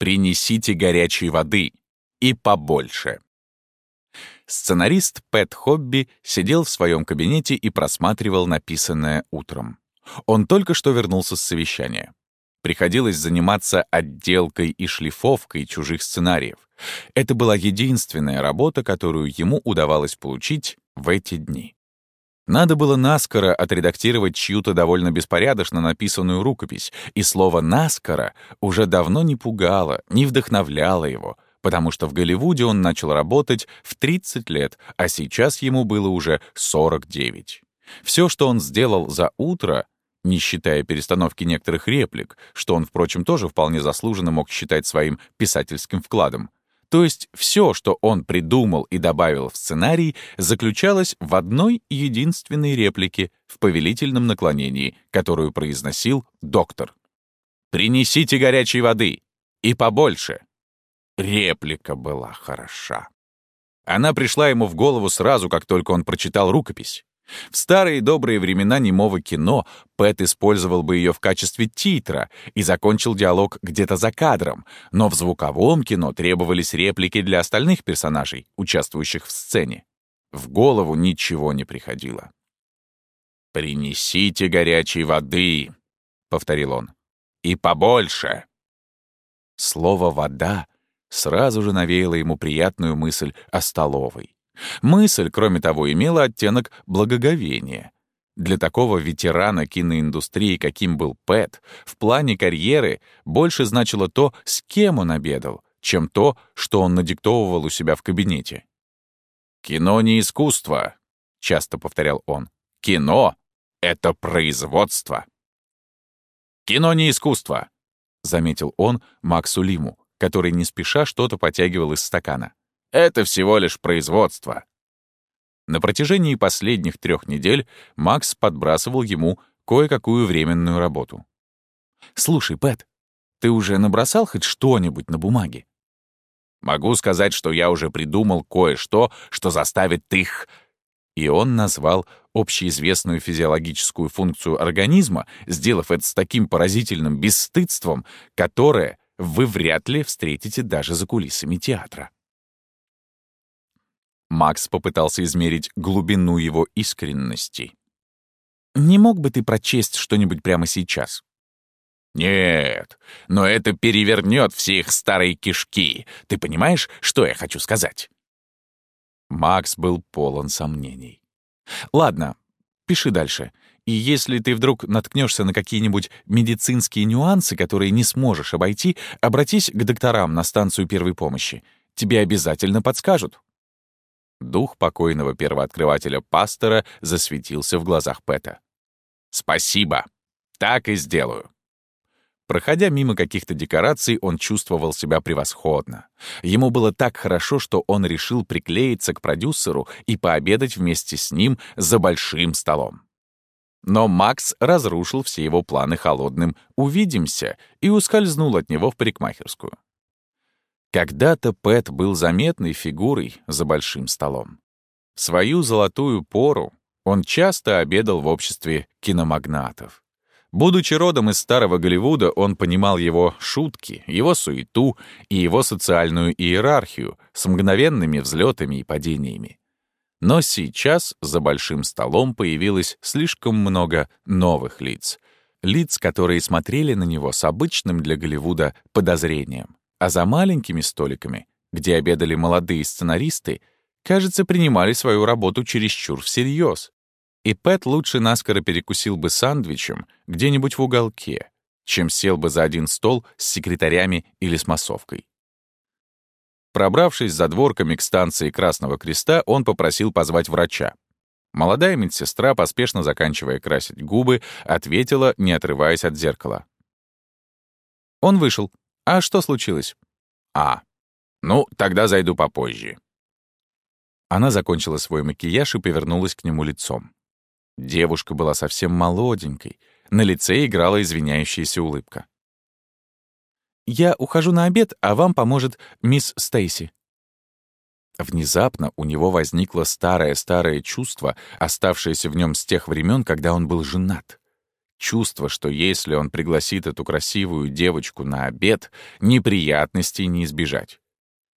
«Принесите горячей воды и побольше». Сценарист Пэт Хобби сидел в своем кабинете и просматривал написанное утром. Он только что вернулся с совещания. Приходилось заниматься отделкой и шлифовкой чужих сценариев. Это была единственная работа, которую ему удавалось получить в эти дни. Надо было наскоро отредактировать чью-то довольно беспорядочно написанную рукопись, и слово «наскоро» уже давно не пугало, не вдохновляло его, потому что в Голливуде он начал работать в 30 лет, а сейчас ему было уже 49. Все, что он сделал за утро, не считая перестановки некоторых реплик, что он, впрочем, тоже вполне заслуженно мог считать своим писательским вкладом. То есть все, что он придумал и добавил в сценарий, заключалось в одной единственной реплике в повелительном наклонении, которую произносил доктор. «Принесите горячей воды! И побольше!» Реплика была хороша. Она пришла ему в голову сразу, как только он прочитал рукопись. В старые добрые времена немого кино Пэт использовал бы ее в качестве титра и закончил диалог где-то за кадром, но в звуковом кино требовались реплики для остальных персонажей, участвующих в сцене. В голову ничего не приходило. «Принесите горячей воды», — повторил он, — «и побольше». Слово «вода» сразу же навеяло ему приятную мысль о столовой. Мысль, кроме того, имела оттенок благоговения. Для такого ветерана киноиндустрии, каким был Пэт, в плане карьеры больше значило то, с кем он обедал, чем то, что он надиктовывал у себя в кабинете. «Кино не искусство», — часто повторял он. «Кино — это производство». «Кино не искусство», — заметил он Максу Лиму, который не спеша что-то потягивал из стакана. Это всего лишь производство. На протяжении последних трех недель Макс подбрасывал ему кое-какую временную работу. «Слушай, Пэт, ты уже набросал хоть что-нибудь на бумаге?» «Могу сказать, что я уже придумал кое-что, что заставит их...» И он назвал общеизвестную физиологическую функцию организма, сделав это с таким поразительным бесстыдством, которое вы вряд ли встретите даже за кулисами театра. Макс попытался измерить глубину его искренности. «Не мог бы ты прочесть что-нибудь прямо сейчас?» «Нет, но это перевернет все их старые кишки. Ты понимаешь, что я хочу сказать?» Макс был полон сомнений. «Ладно, пиши дальше. И если ты вдруг наткнешься на какие-нибудь медицинские нюансы, которые не сможешь обойти, обратись к докторам на станцию первой помощи. Тебе обязательно подскажут». Дух покойного первооткрывателя пастора засветился в глазах Пэта. «Спасибо. Так и сделаю». Проходя мимо каких-то декораций, он чувствовал себя превосходно. Ему было так хорошо, что он решил приклеиться к продюсеру и пообедать вместе с ним за большим столом. Но Макс разрушил все его планы холодным «увидимся» и ускользнул от него в парикмахерскую. Когда-то Пэт был заметной фигурой за большим столом. В свою золотую пору он часто обедал в обществе киномагнатов. Будучи родом из старого Голливуда, он понимал его шутки, его суету и его социальную иерархию с мгновенными взлетами и падениями. Но сейчас за большим столом появилось слишком много новых лиц. Лиц, которые смотрели на него с обычным для Голливуда подозрением а за маленькими столиками, где обедали молодые сценаристы, кажется, принимали свою работу чересчур всерьез. И Пэт лучше наскоро перекусил бы сандвичем где-нибудь в уголке, чем сел бы за один стол с секретарями или с массовкой. Пробравшись за дворками к станции Красного Креста, он попросил позвать врача. Молодая медсестра, поспешно заканчивая красить губы, ответила, не отрываясь от зеркала. Он вышел, «А что случилось?» «А, ну, тогда зайду попозже». Она закончила свой макияж и повернулась к нему лицом. Девушка была совсем молоденькой, на лице играла извиняющаяся улыбка. «Я ухожу на обед, а вам поможет мисс Стейси». Внезапно у него возникло старое-старое чувство, оставшееся в нем с тех времен, когда он был женат. Чувство, что если он пригласит эту красивую девочку на обед, неприятностей не избежать.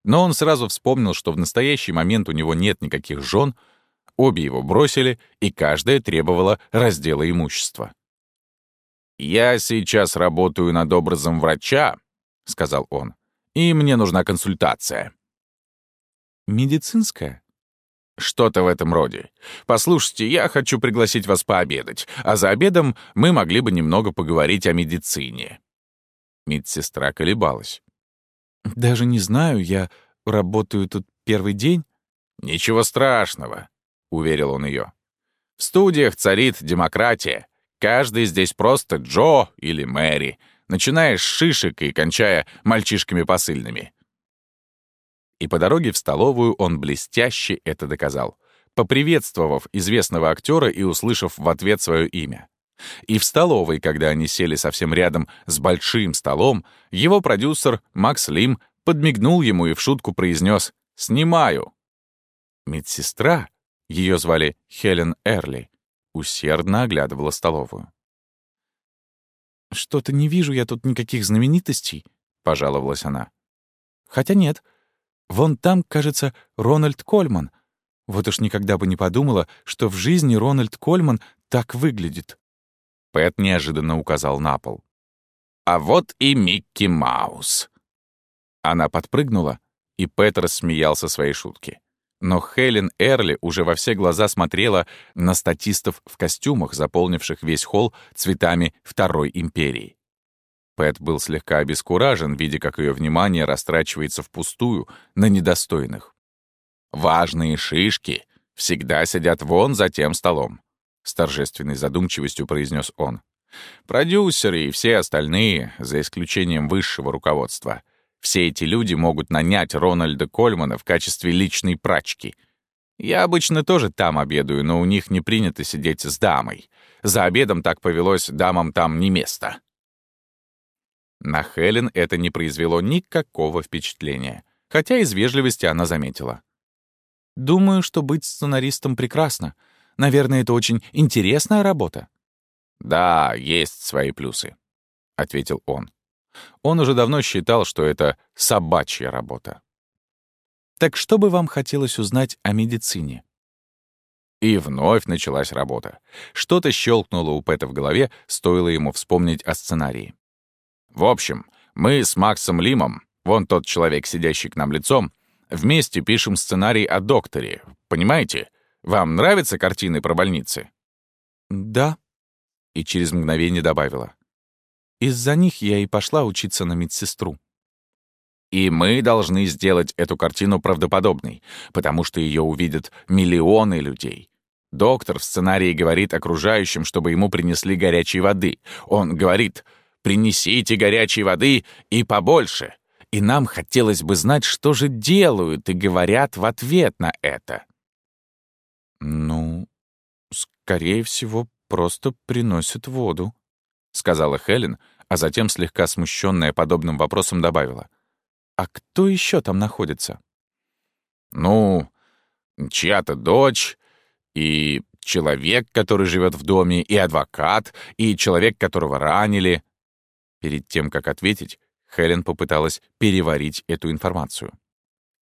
Но он сразу вспомнил, что в настоящий момент у него нет никаких жен, обе его бросили, и каждая требовала раздела имущества. «Я сейчас работаю над образом врача», — сказал он, — «и мне нужна консультация». «Медицинская?» «Что-то в этом роде. Послушайте, я хочу пригласить вас пообедать, а за обедом мы могли бы немного поговорить о медицине». Медсестра колебалась. «Даже не знаю, я работаю тут первый день». «Ничего страшного», — уверил он ее. «В студиях царит демократия. Каждый здесь просто Джо или Мэри, начиная с шишек и кончая мальчишками посыльными. И по дороге в столовую он блестяще это доказал, поприветствовав известного актера и услышав в ответ свое имя. И в столовой, когда они сели совсем рядом с большим столом, его продюсер Макс Лим подмигнул ему и в шутку произнес «Снимаю». Медсестра, ее звали Хелен Эрли, усердно оглядывала столовую. «Что-то не вижу я тут никаких знаменитостей», — пожаловалась она. «Хотя нет, Вон там, кажется, Рональд Кольман. Вот уж никогда бы не подумала, что в жизни Рональд Кольман так выглядит. Пэт неожиданно указал на пол. «А вот и Микки Маус». Она подпрыгнула, и Пэт рассмеялся своей шутке. Но Хелен Эрли уже во все глаза смотрела на статистов в костюмах, заполнивших весь холл цветами Второй империи. Пэт был слегка обескуражен, видя, как ее внимание растрачивается впустую на недостойных. «Важные шишки всегда сидят вон за тем столом», — с торжественной задумчивостью произнес он. «Продюсеры и все остальные, за исключением высшего руководства, все эти люди могут нанять Рональда Кольмана в качестве личной прачки. Я обычно тоже там обедаю, но у них не принято сидеть с дамой. За обедом так повелось, дамам там не место». На Хелен это не произвело никакого впечатления, хотя из вежливости она заметила. «Думаю, что быть сценаристом прекрасно. Наверное, это очень интересная работа». «Да, есть свои плюсы», — ответил он. Он уже давно считал, что это собачья работа. «Так что бы вам хотелось узнать о медицине?» И вновь началась работа. Что-то щелкнуло у Пэта в голове, стоило ему вспомнить о сценарии. В общем, мы с Максом Лимом, вон тот человек, сидящий к нам лицом, вместе пишем сценарий о докторе. Понимаете? Вам нравятся картины про больницы? Да. И через мгновение добавила. Из-за них я и пошла учиться на медсестру. И мы должны сделать эту картину правдоподобной, потому что ее увидят миллионы людей. Доктор в сценарии говорит окружающим, чтобы ему принесли горячей воды. Он говорит принесите горячей воды и побольше. И нам хотелось бы знать, что же делают и говорят в ответ на это. «Ну, скорее всего, просто приносят воду», — сказала Хелен, а затем, слегка смущенная подобным вопросом, добавила. «А кто еще там находится?» «Ну, чья-то дочь и человек, который живет в доме, и адвокат, и человек, которого ранили», Перед тем, как ответить, Хелен попыталась переварить эту информацию.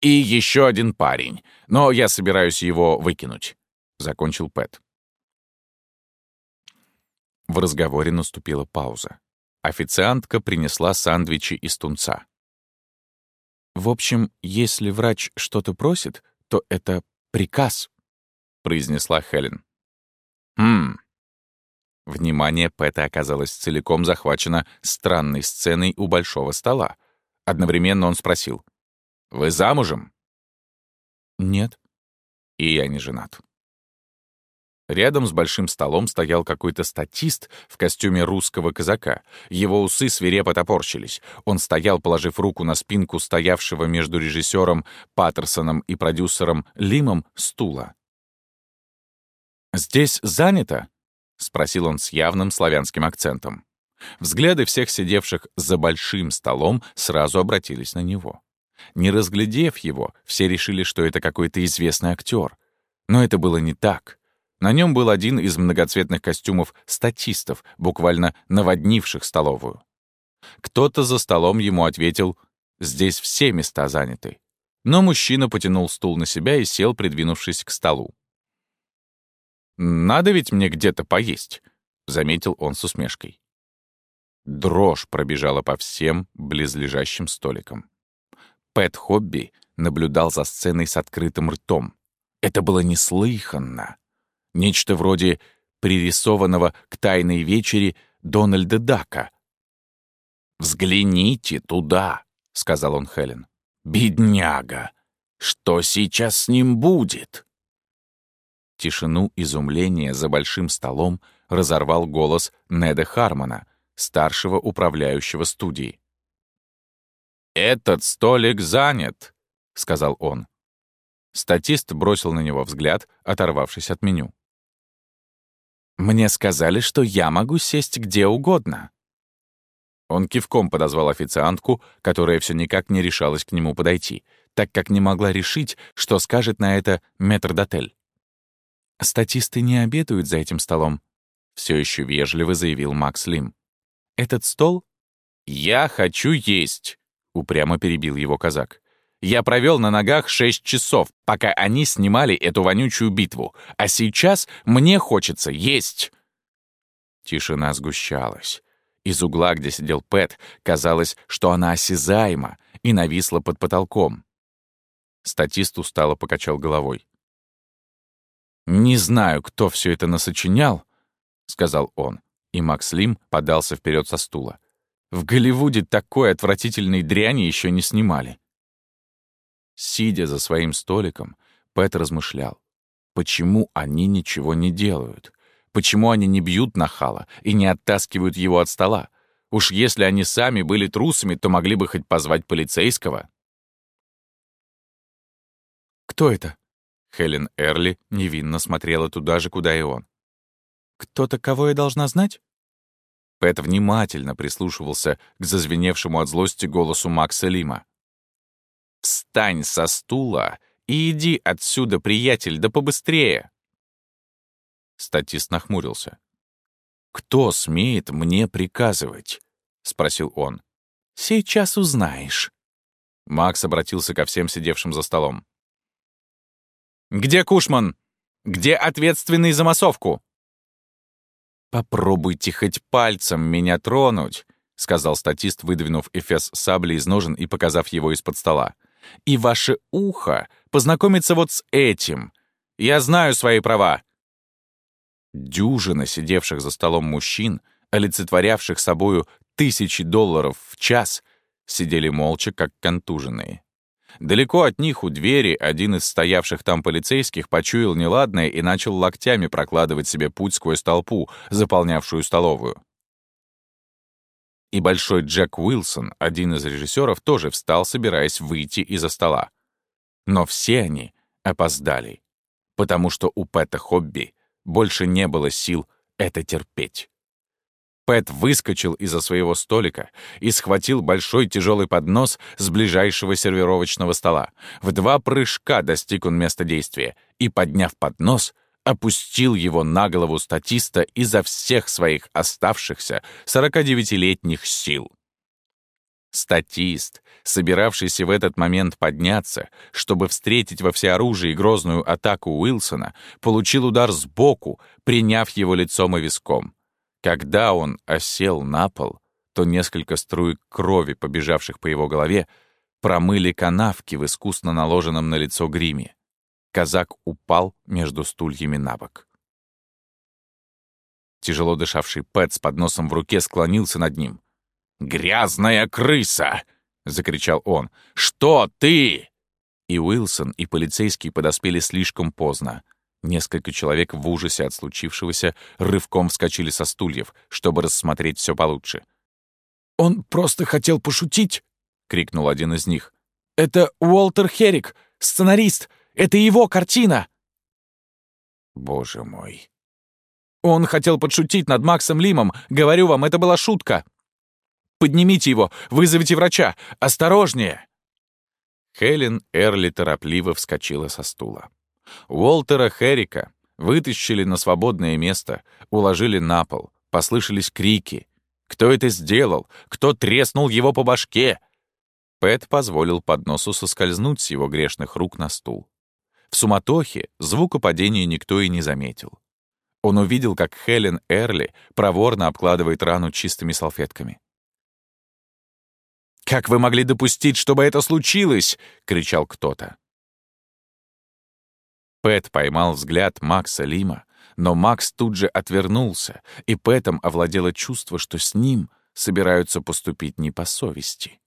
«И еще один парень, но я собираюсь его выкинуть», — закончил Пэт. В разговоре наступила пауза. Официантка принесла сандвичи из тунца. «В общем, если врач что-то просит, то это приказ», — произнесла Хелен. «Хм, Внимание Пэта оказалось целиком захвачено странной сценой у большого стола. Одновременно он спросил. «Вы замужем?» «Нет». «И я не женат». Рядом с большим столом стоял какой-то статист в костюме русского казака. Его усы свирепо топорщились. Он стоял, положив руку на спинку стоявшего между режиссером Паттерсоном и продюсером Лимом стула. «Здесь занято?» — спросил он с явным славянским акцентом. Взгляды всех сидевших за большим столом сразу обратились на него. Не разглядев его, все решили, что это какой-то известный актер. Но это было не так. На нем был один из многоцветных костюмов статистов, буквально наводнивших столовую. Кто-то за столом ему ответил «Здесь все места заняты». Но мужчина потянул стул на себя и сел, придвинувшись к столу. «Надо ведь мне где-то поесть», — заметил он с усмешкой. Дрожь пробежала по всем близлежащим столикам. Пэт Хобби наблюдал за сценой с открытым ртом. Это было неслыханно. Нечто вроде пририсованного к тайной вечере Дональда Дака. «Взгляните туда», — сказал он Хелен. «Бедняга! Что сейчас с ним будет?» Тишину изумления за большим столом разорвал голос Неда Хармона, старшего управляющего студии. «Этот столик занят», — сказал он. Статист бросил на него взгляд, оторвавшись от меню. «Мне сказали, что я могу сесть где угодно», он кивком подозвал официантку, которая все никак не решалась к нему подойти, так как не могла решить, что скажет на это метрдотель. «Статисты не обедают за этим столом», — все еще вежливо заявил Макс Лим. «Этот стол?» «Я хочу есть», — упрямо перебил его казак. «Я провел на ногах шесть часов, пока они снимали эту вонючую битву, а сейчас мне хочется есть». Тишина сгущалась. Из угла, где сидел Пэт, казалось, что она осязаема и нависла под потолком. Статист устало покачал головой. «Не знаю, кто все это насочинял», — сказал он, и Макс Лим подался вперед со стула. «В Голливуде такой отвратительной дряни еще не снимали». Сидя за своим столиком, Пэт размышлял, почему они ничего не делают, Почему они не бьют нахала и не оттаскивают его от стола? Уж если они сами были трусами, то могли бы хоть позвать полицейского. «Кто это?» Хелен Эрли невинно смотрела туда же, куда и он. «Кто-то, кого я должна знать?» Пэт внимательно прислушивался к зазвеневшему от злости голосу Макса Лима. «Встань со стула и иди отсюда, приятель, да побыстрее!» Статист нахмурился. «Кто смеет мне приказывать?» — спросил он. «Сейчас узнаешь». Макс обратился ко всем сидевшим за столом. «Где Кушман? Где ответственный за массовку?» «Попробуйте хоть пальцем меня тронуть», — сказал статист, выдвинув эфес сабли из ножен и показав его из-под стола. «И ваше ухо познакомится вот с этим. Я знаю свои права. Дюжина сидевших за столом мужчин, олицетворявших собою тысячи долларов в час, сидели молча, как контуженные. Далеко от них у двери один из стоявших там полицейских почуял неладное и начал локтями прокладывать себе путь сквозь толпу, заполнявшую столовую. И большой Джек Уилсон, один из режиссеров, тоже встал, собираясь выйти из-за стола. Но все они опоздали, потому что у Пэта Хобби больше не было сил это терпеть. Пэт выскочил из-за своего столика и схватил большой тяжелый поднос с ближайшего сервировочного стола. В два прыжка достиг он места действия и, подняв поднос, опустил его на голову статиста изо всех своих оставшихся 49-летних сил. Статист, собиравшийся в этот момент подняться, чтобы встретить во всеоружии грозную атаку Уилсона, получил удар сбоку, приняв его лицом и виском. Когда он осел на пол, то несколько струек крови, побежавших по его голове, промыли канавки в искусно наложенном на лицо гриме. Казак упал между стульями на бок. Тяжело дышавший Пэт с подносом в руке склонился над ним — «Грязная крыса!» — закричал он. «Что ты?» И Уилсон, и полицейский подоспели слишком поздно. Несколько человек в ужасе от случившегося рывком вскочили со стульев, чтобы рассмотреть все получше. «Он просто хотел пошутить!» — крикнул один из них. «Это Уолтер Херрик, сценарист! Это его картина!» Боже мой. Он хотел подшутить над Максом Лимом. Говорю вам, это была шутка. Поднимите его! Вызовите врача! Осторожнее!» Хелен Эрли торопливо вскочила со стула. Уолтера Херрика, Вытащили на свободное место, уложили на пол. Послышались крики. Кто это сделал? Кто треснул его по башке? Пэт позволил подносу соскользнуть с его грешных рук на стул. В суматохе звука падения никто и не заметил. Он увидел, как Хелен Эрли проворно обкладывает рану чистыми салфетками. «Как вы могли допустить, чтобы это случилось?» — кричал кто-то. Пэт поймал взгляд Макса Лима, но Макс тут же отвернулся, и Пэтом овладело чувство, что с ним собираются поступить не по совести.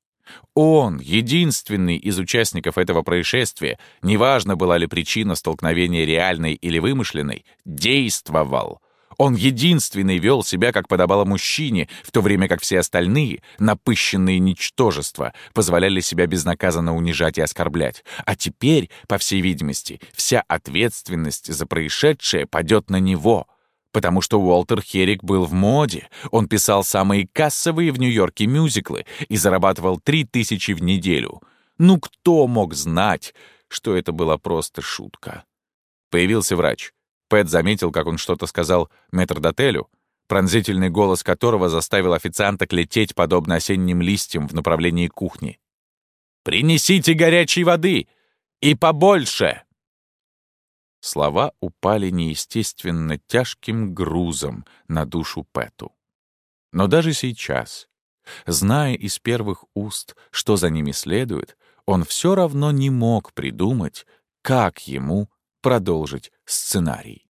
Он, единственный из участников этого происшествия, неважно, была ли причина столкновения реальной или вымышленной, действовал. Он единственный вел себя, как подобало мужчине, в то время как все остальные, напыщенные ничтожества, позволяли себя безнаказанно унижать и оскорблять. А теперь, по всей видимости, вся ответственность за происшедшее падет на него — потому что Уолтер Херик был в моде. Он писал самые кассовые в Нью-Йорке мюзиклы и зарабатывал три тысячи в неделю. Ну кто мог знать, что это была просто шутка? Появился врач. Пэт заметил, как он что-то сказал метрдотелю, пронзительный голос которого заставил официанта лететь, подобно осенним листьям, в направлении кухни. «Принесите горячей воды! И побольше!» Слова упали неестественно тяжким грузом на душу Пэту. Но даже сейчас, зная из первых уст, что за ними следует, он все равно не мог придумать, как ему продолжить сценарий.